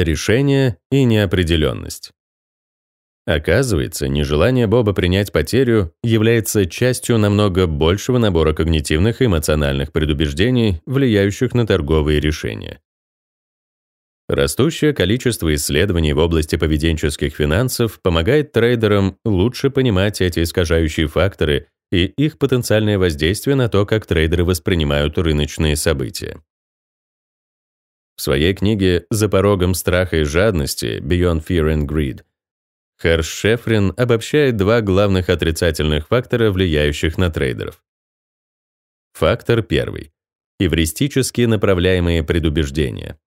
Решение и неопределенность. Оказывается, нежелание Боба принять потерю является частью намного большего набора когнитивных и эмоциональных предубеждений, влияющих на торговые решения. Растущее количество исследований в области поведенческих финансов помогает трейдерам лучше понимать эти искажающие факторы и их потенциальное воздействие на то, как трейдеры воспринимают рыночные события. В своей книге «За порогом страха и жадности» Beyond Fear and Greed Херш Шефрин обобщает два главных отрицательных фактора, влияющих на трейдеров. Фактор первый. Эвристически направляемые предубеждения.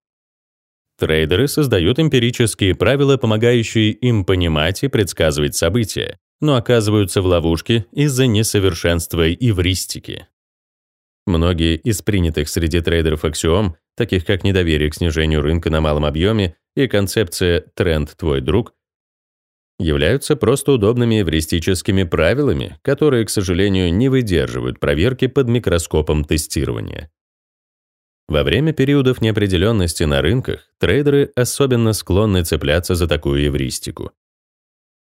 Трейдеры создают эмпирические правила, помогающие им понимать и предсказывать события, но оказываются в ловушке из-за несовершенства эвристики. Многие из принятых среди трейдеров аксиом, таких как недоверие к снижению рынка на малом объеме и концепция «тренд твой друг», являются просто удобными эвристическими правилами, которые, к сожалению, не выдерживают проверки под микроскопом тестирования. Во время периодов неопределенности на рынках трейдеры особенно склонны цепляться за такую эвристику.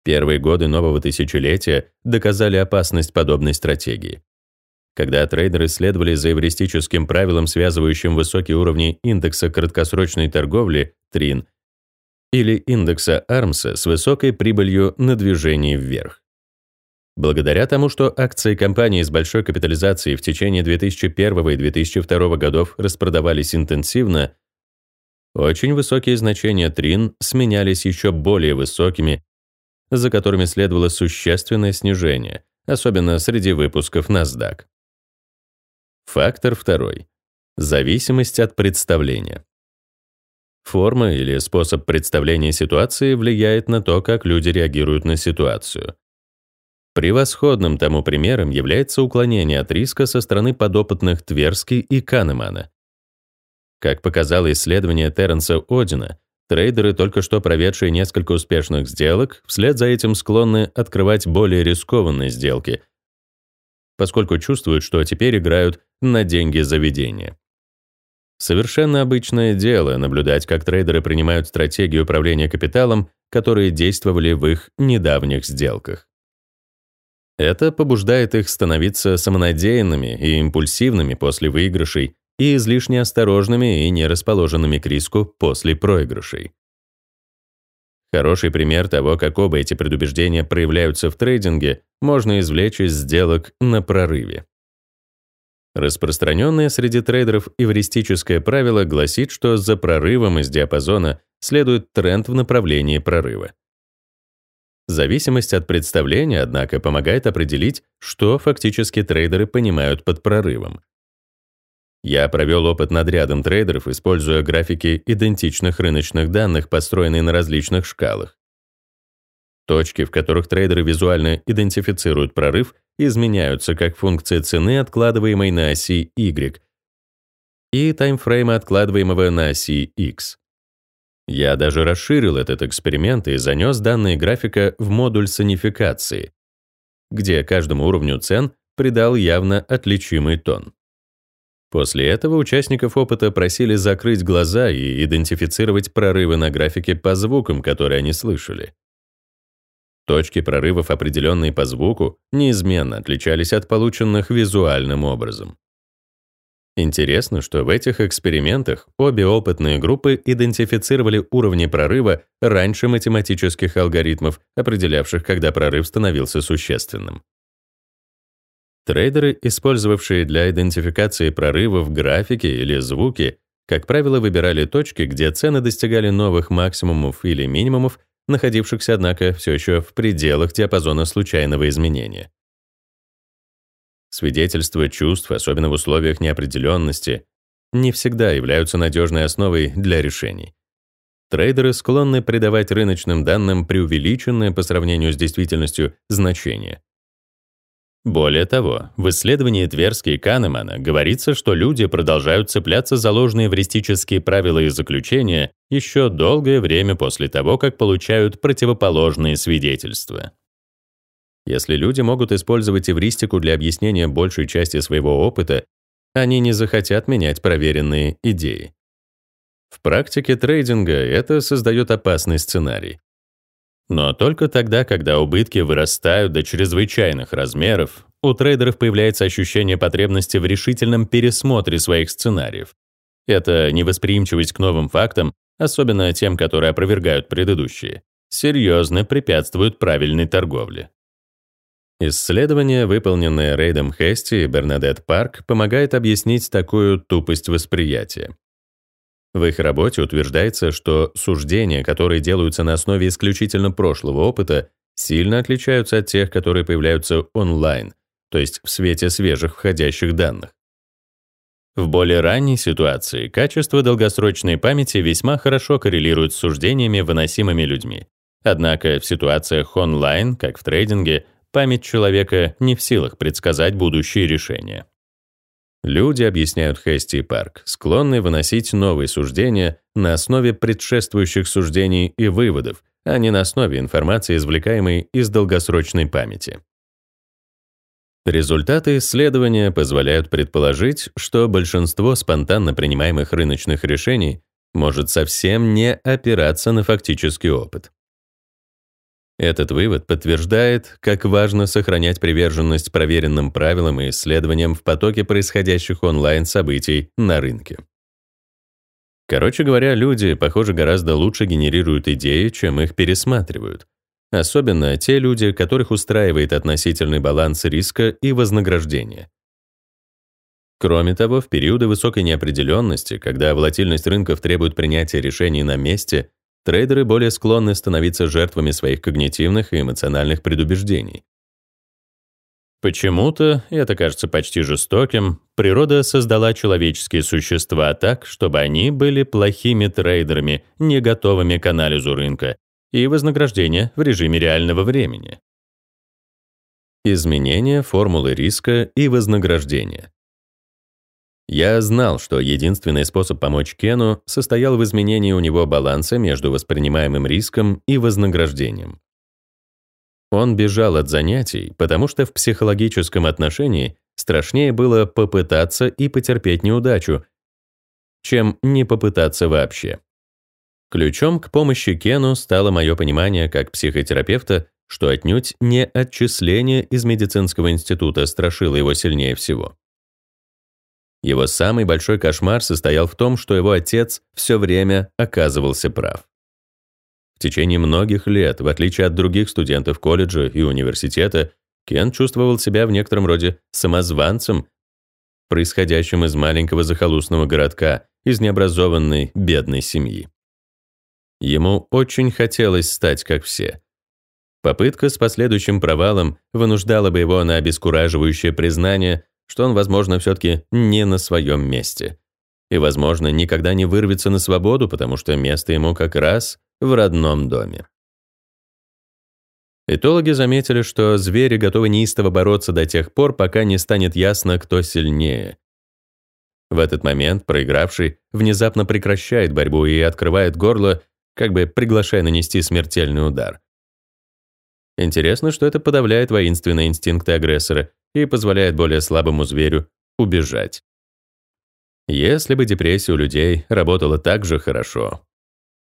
Первые годы нового тысячелетия доказали опасность подобной стратегии. Когда трейдеры следовали за эвристическим правилом, связывающим высокие уровни индекса краткосрочной торговли, ТРИН, или индекса Армса с высокой прибылью на движении вверх. Благодаря тому, что акции компаний с большой капитализацией в течение 2001 и 2002 годов распродавались интенсивно, очень высокие значения ТРИН сменялись еще более высокими, за которыми следовало существенное снижение, особенно среди выпусков NASDAQ. Фактор второй. Зависимость от представления. Форма или способ представления ситуации влияет на то, как люди реагируют на ситуацию. Превосходным тому примером является уклонение от риска со стороны подопытных Тверски и Канемана. Как показало исследование Терренса Одина, трейдеры, только что проведшие несколько успешных сделок, вслед за этим склонны открывать более рискованные сделки, поскольку чувствуют, что теперь играют на деньги заведения. Совершенно обычное дело наблюдать, как трейдеры принимают стратегии управления капиталом, которые действовали в их недавних сделках. Это побуждает их становиться самонадеянными и импульсивными после выигрышей и излишне осторожными и не расположенными к риску после проигрышей. Хороший пример того, как оба эти предубеждения проявляются в трейдинге, можно извлечь из сделок на прорыве. Распространенное среди трейдеров эвристическое правило гласит, что за прорывом из диапазона следует тренд в направлении прорыва. Зависимость от представления, однако, помогает определить, что фактически трейдеры понимают под прорывом. Я провел опыт над рядом трейдеров, используя графики идентичных рыночных данных, построенные на различных шкалах. Точки, в которых трейдеры визуально идентифицируют прорыв, изменяются как функция цены, откладываемой на оси Y, и таймфрейма, откладываемого на оси X. Я даже расширил этот эксперимент и занес данные графика в модуль санификации, где каждому уровню цен придал явно отличимый тон. После этого участников опыта просили закрыть глаза и идентифицировать прорывы на графике по звукам, которые они слышали. Точки прорывов, определенные по звуку, неизменно отличались от полученных визуальным образом. Интересно, что в этих экспериментах обе опытные группы идентифицировали уровни прорыва раньше математических алгоритмов, определявших, когда прорыв становился существенным. Трейдеры, использовавшие для идентификации прорывов графики или звуки, как правило, выбирали точки, где цены достигали новых максимумов или минимумов находившихся, однако, все еще в пределах диапазона случайного изменения. Свидетельства чувств, особенно в условиях неопределенности, не всегда являются надежной основой для решений. Трейдеры склонны придавать рыночным данным преувеличенное по сравнению с действительностью значение. Более того, в исследовании Тверски и Канемана говорится, что люди продолжают цепляться за ложные эвристические правила и заключения еще долгое время после того, как получают противоположные свидетельства. Если люди могут использовать эвристику для объяснения большей части своего опыта, они не захотят менять проверенные идеи. В практике трейдинга это создает опасный сценарий. Но только тогда, когда убытки вырастают до чрезвычайных размеров, у трейдеров появляется ощущение потребности в решительном пересмотре своих сценариев. Это невосприимчивость к новым фактам, особенно тем, которые опровергают предыдущие, серьезно препятствует правильной торговле. Исследование, выполненное Рейдом Хести и Бернадет Парк, помогает объяснить такую тупость восприятия. В их работе утверждается, что суждения, которые делаются на основе исключительно прошлого опыта, сильно отличаются от тех, которые появляются онлайн, то есть в свете свежих входящих данных. В более ранней ситуации качество долгосрочной памяти весьма хорошо коррелирует с суждениями, выносимыми людьми. Однако в ситуациях онлайн, как в трейдинге, память человека не в силах предсказать будущие решения. Люди, объясняют Хести и Парк, склонны выносить новые суждения на основе предшествующих суждений и выводов, а не на основе информации, извлекаемой из долгосрочной памяти. Результаты исследования позволяют предположить, что большинство спонтанно принимаемых рыночных решений может совсем не опираться на фактический опыт. Этот вывод подтверждает, как важно сохранять приверженность проверенным правилам и исследованиям в потоке происходящих онлайн-событий на рынке. Короче говоря, люди, похоже, гораздо лучше генерируют идеи, чем их пересматривают. Особенно те люди, которых устраивает относительный баланс риска и вознаграждения. Кроме того, в периоды высокой неопределенности, когда волатильность рынков требует принятия решений на месте, трейдеры более склонны становиться жертвами своих когнитивных и эмоциональных предубеждений. Почему-то, и это кажется почти жестоким, природа создала человеческие существа так, чтобы они были плохими трейдерами, не готовыми к анализу рынка, и вознаграждение в режиме реального времени. Изменение формулы риска и вознаграждения. Я знал, что единственный способ помочь Кену состоял в изменении у него баланса между воспринимаемым риском и вознаграждением. Он бежал от занятий, потому что в психологическом отношении страшнее было попытаться и потерпеть неудачу, чем не попытаться вообще. Ключом к помощи Кену стало мое понимание как психотерапевта, что отнюдь не отчисление из медицинского института страшило его сильнее всего. Его самый большой кошмар состоял в том, что его отец все время оказывался прав. В течение многих лет, в отличие от других студентов колледжа и университета, Кен чувствовал себя в некотором роде самозванцем, происходящим из маленького захолустного городка, из необразованной бедной семьи. Ему очень хотелось стать как все. Попытка с последующим провалом вынуждала бы его на обескураживающее признание, что он, возможно, все-таки не на своем месте. И, возможно, никогда не вырвется на свободу, потому что место ему как раз в родном доме. Этологи заметили, что звери готовы неистово бороться до тех пор, пока не станет ясно, кто сильнее. В этот момент проигравший внезапно прекращает борьбу и открывает горло, как бы приглашая нанести смертельный удар. Интересно, что это подавляет воинственные инстинкты агрессора и позволяет более слабому зверю убежать. Если бы депрессия у людей работала так же хорошо.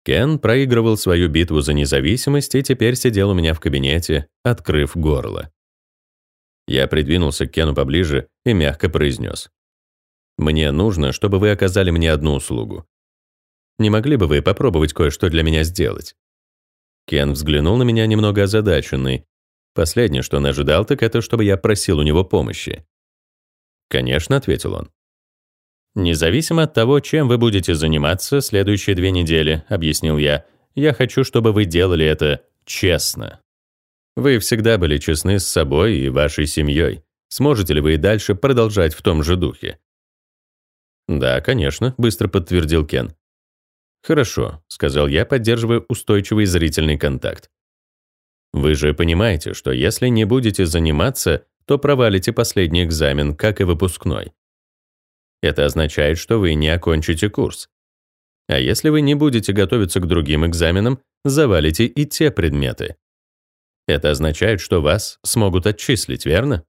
Кен проигрывал свою битву за независимость и теперь сидел у меня в кабинете, открыв горло. Я придвинулся к Кену поближе и мягко произнес. «Мне нужно, чтобы вы оказали мне одну услугу. Не могли бы вы попробовать кое-что для меня сделать?» Кен взглянул на меня немного озадаченный. Последнее, что он ожидал, так это, чтобы я просил у него помощи. «Конечно», — ответил он. «Независимо от того, чем вы будете заниматься следующие две недели», — объяснил я, «я хочу, чтобы вы делали это честно. Вы всегда были честны с собой и вашей семьей. Сможете ли вы и дальше продолжать в том же духе?» «Да, конечно», — быстро подтвердил Кен. «Хорошо», — сказал я, поддерживая устойчивый зрительный контакт. «Вы же понимаете, что если не будете заниматься, то провалите последний экзамен, как и выпускной. Это означает, что вы не окончите курс. А если вы не будете готовиться к другим экзаменам, завалите и те предметы. Это означает, что вас смогут отчислить, верно?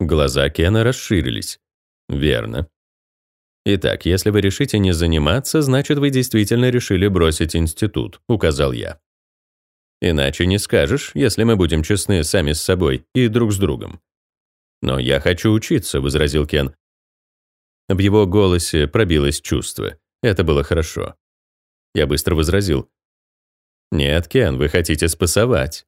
Глаза Кена расширились. Верно. «Итак, если вы решите не заниматься, значит, вы действительно решили бросить институт», — указал я. «Иначе не скажешь, если мы будем честны сами с собой и друг с другом». «Но я хочу учиться», — возразил Кен. В его голосе пробилось чувство. Это было хорошо. Я быстро возразил. «Нет, Кен, вы хотите спасовать.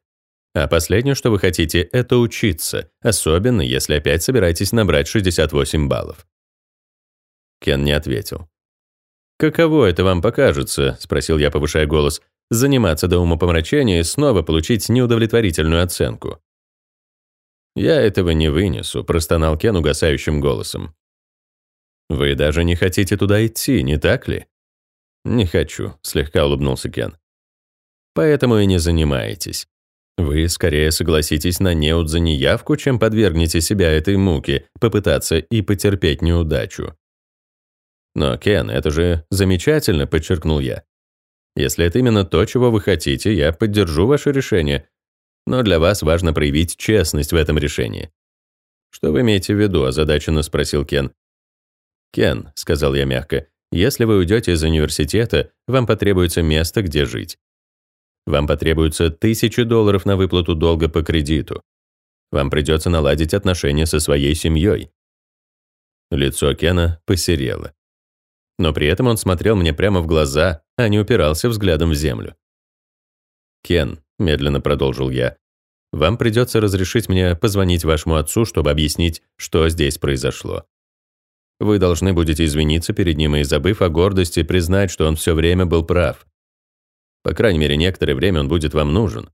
А последнее, что вы хотите, это учиться, особенно если опять собираетесь набрать 68 баллов. Кен не ответил. «Каково это вам покажется?» — спросил я, повышая голос. «Заниматься до умопомрачения и снова получить неудовлетворительную оценку». «Я этого не вынесу», — простонал Кен угасающим голосом. «Вы даже не хотите туда идти, не так ли?» «Не хочу», — слегка улыбнулся Кен. «Поэтому и не занимаетесь. Вы скорее согласитесь на неуд за неявку, чем подвергнете себя этой муке, попытаться и потерпеть неудачу. Но, Кен, это же замечательно, подчеркнул я. Если это именно то, чего вы хотите, я поддержу ваше решение. Но для вас важно проявить честность в этом решении. Что вы имеете в виду, озадаченно спросил Кен. Кен, сказал я мягко, если вы уйдете из университета, вам потребуется место, где жить. Вам потребуется тысячи долларов на выплату долга по кредиту. Вам придется наладить отношения со своей семьей. Лицо Кена посерело. Но при этом он смотрел мне прямо в глаза, а не упирался взглядом в землю. «Кен», — медленно продолжил я, — «вам придется разрешить мне позвонить вашему отцу, чтобы объяснить, что здесь произошло. Вы должны будете извиниться перед ним и, забыв о гордости, признать, что он все время был прав. По крайней мере, некоторое время он будет вам нужен.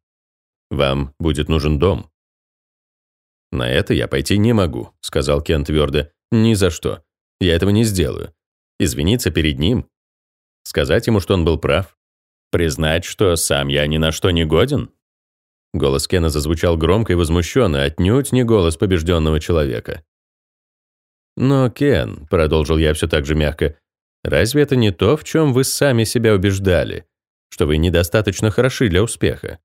Вам будет нужен дом. «На это я пойти не могу», — сказал Кен твердо. «Ни за что. Я этого не сделаю. Извиниться перед ним? Сказать ему, что он был прав? Признать, что сам я ни на что не годен?» Голос Кена зазвучал громко и возмущенно, отнюдь не голос побежденного человека. «Но, Кен», — продолжил я все так же мягко, «разве это не то, в чем вы сами себя убеждали? что вы недостаточно хороши для успеха.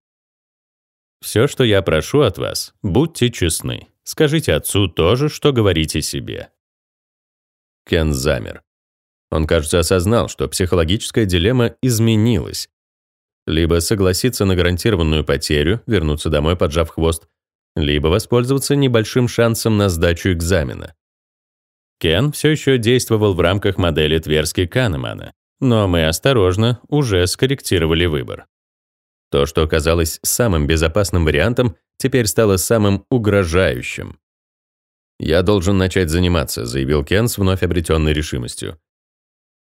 Все, что я прошу от вас, будьте честны. Скажите отцу то же, что говорите себе. Кен замер. Он, кажется, осознал, что психологическая дилемма изменилась. Либо согласиться на гарантированную потерю, вернуться домой, поджав хвост, либо воспользоваться небольшим шансом на сдачу экзамена. Кен все еще действовал в рамках модели Тверски-Канемана, но мы осторожно уже скорректировали выбор. То, что оказалось самым безопасным вариантом, теперь стало самым угрожающим. «Я должен начать заниматься», — заявил Кен с вновь обретенной решимостью.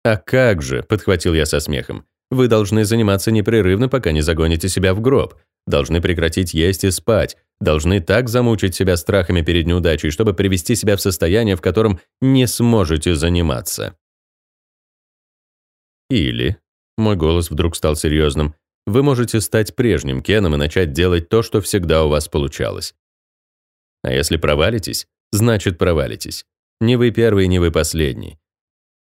«А как же», — подхватил я со смехом, «вы должны заниматься непрерывно, пока не загоните себя в гроб, должны прекратить есть и спать, должны так замучить себя страхами перед неудачей, чтобы привести себя в состояние, в котором не сможете заниматься». Или, мой голос вдруг стал серьезным, вы можете стать прежним Кеном и начать делать то, что всегда у вас получалось. А если провалитесь, значит провалитесь. Не вы первый, не вы последний.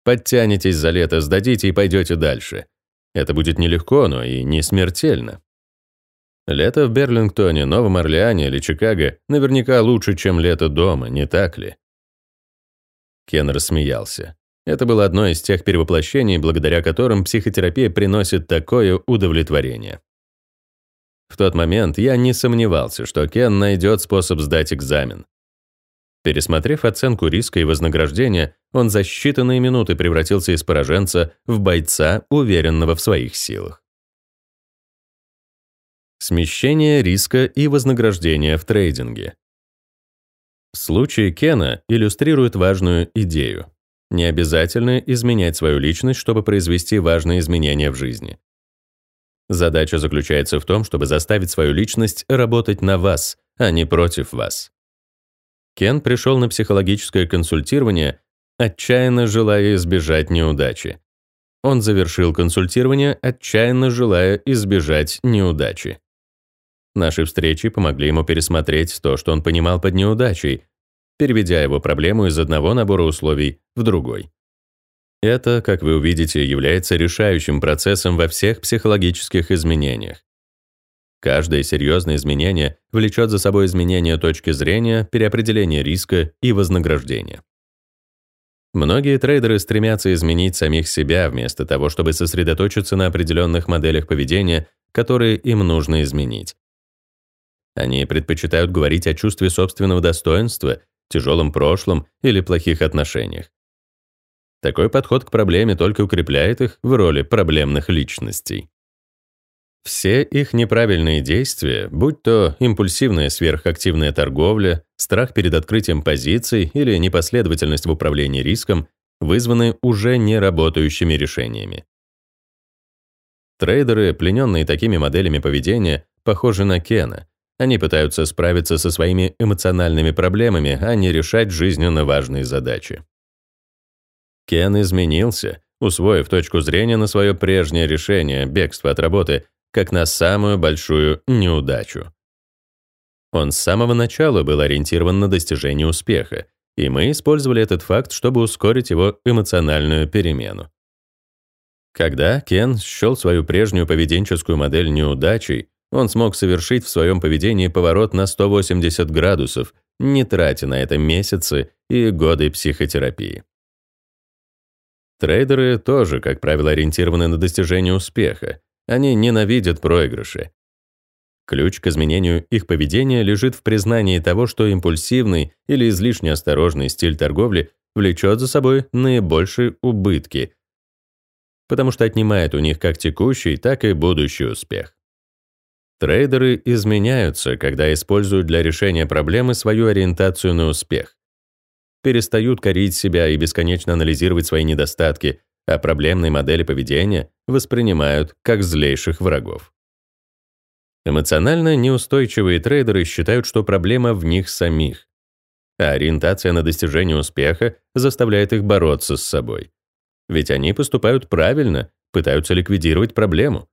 Подтянетесь за лето, сдадите и пойдете дальше. Это будет нелегко, но и не смертельно. Лето в Берлингтоне, Новом Орлеане или Чикаго наверняка лучше, чем лето дома, не так ли? Кен рассмеялся. Это было одно из тех перевоплощений, благодаря которым психотерапия приносит такое удовлетворение. В тот момент я не сомневался, что Кен найдет способ сдать экзамен. Пересмотрев оценку риска и вознаграждения, он за считанные минуты превратился из пораженца в бойца, уверенного в своих силах. Смещение риска и вознаграждения в трейдинге. Случай Кена иллюстрирует важную идею. Не обязательно изменять свою личность, чтобы произвести важные изменения в жизни. Задача заключается в том, чтобы заставить свою личность работать на вас, а не против вас. Кен пришел на психологическое консультирование, отчаянно желая избежать неудачи. Он завершил консультирование, отчаянно желая избежать неудачи. Наши встречи помогли ему пересмотреть то, что он понимал под неудачей, переведя его проблему из одного набора условий в другой. Это, как вы увидите, является решающим процессом во всех психологических изменениях. Каждое серьезное изменение влечет за собой изменение точки зрения, переопределение риска и вознаграждения. Многие трейдеры стремятся изменить самих себя вместо того, чтобы сосредоточиться на определенных моделях поведения, которые им нужно изменить. Они предпочитают говорить о чувстве собственного достоинства, тяжелом прошлом или плохих отношениях. Такой подход к проблеме только укрепляет их в роли проблемных личностей. Все их неправильные действия, будь то импульсивная сверхактивная торговля, страх перед открытием позиций или непоследовательность в управлении риском, вызваны уже не работающими решениями. Трейдеры, плененные такими моделями поведения, похожи на Кена. Они пытаются справиться со своими эмоциональными проблемами, а не решать жизненно важные задачи. Кен изменился, усвоив точку зрения на свое прежнее решение бегства от работы как на самую большую неудачу. Он с самого начала был ориентирован на достижение успеха, и мы использовали этот факт, чтобы ускорить его эмоциональную перемену. Когда Кен счел свою прежнюю поведенческую модель неудачей, он смог совершить в своем поведении поворот на 180 градусов, не тратя на это месяцы и годы психотерапии. Трейдеры тоже, как правило, ориентированы на достижение успеха. Они ненавидят проигрыши. Ключ к изменению их поведения лежит в признании того, что импульсивный или излишне осторожный стиль торговли влечет за собой наибольшие убытки, потому что отнимает у них как текущий, так и будущий успех. Трейдеры изменяются, когда используют для решения проблемы свою ориентацию на успех. Перестают корить себя и бесконечно анализировать свои недостатки, а проблемные модели поведения воспринимают как злейших врагов. Эмоционально неустойчивые трейдеры считают, что проблема в них самих, а ориентация на достижение успеха заставляет их бороться с собой. Ведь они поступают правильно, пытаются ликвидировать проблему.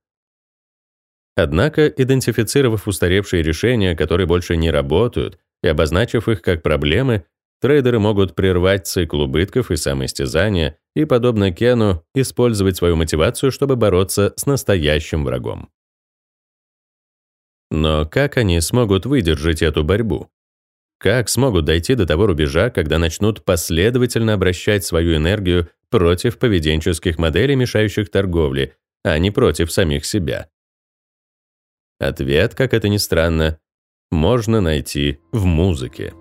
Однако, идентифицировав устаревшие решения, которые больше не работают, и обозначив их как проблемы, трейдеры могут прервать цикл убытков и самоистязания и, подобно Кену, использовать свою мотивацию, чтобы бороться с настоящим врагом. Но как они смогут выдержать эту борьбу? Как смогут дойти до того рубежа, когда начнут последовательно обращать свою энергию против поведенческих моделей, мешающих торговле, а не против самих себя? Ответ, как это ни странно, можно найти в музыке.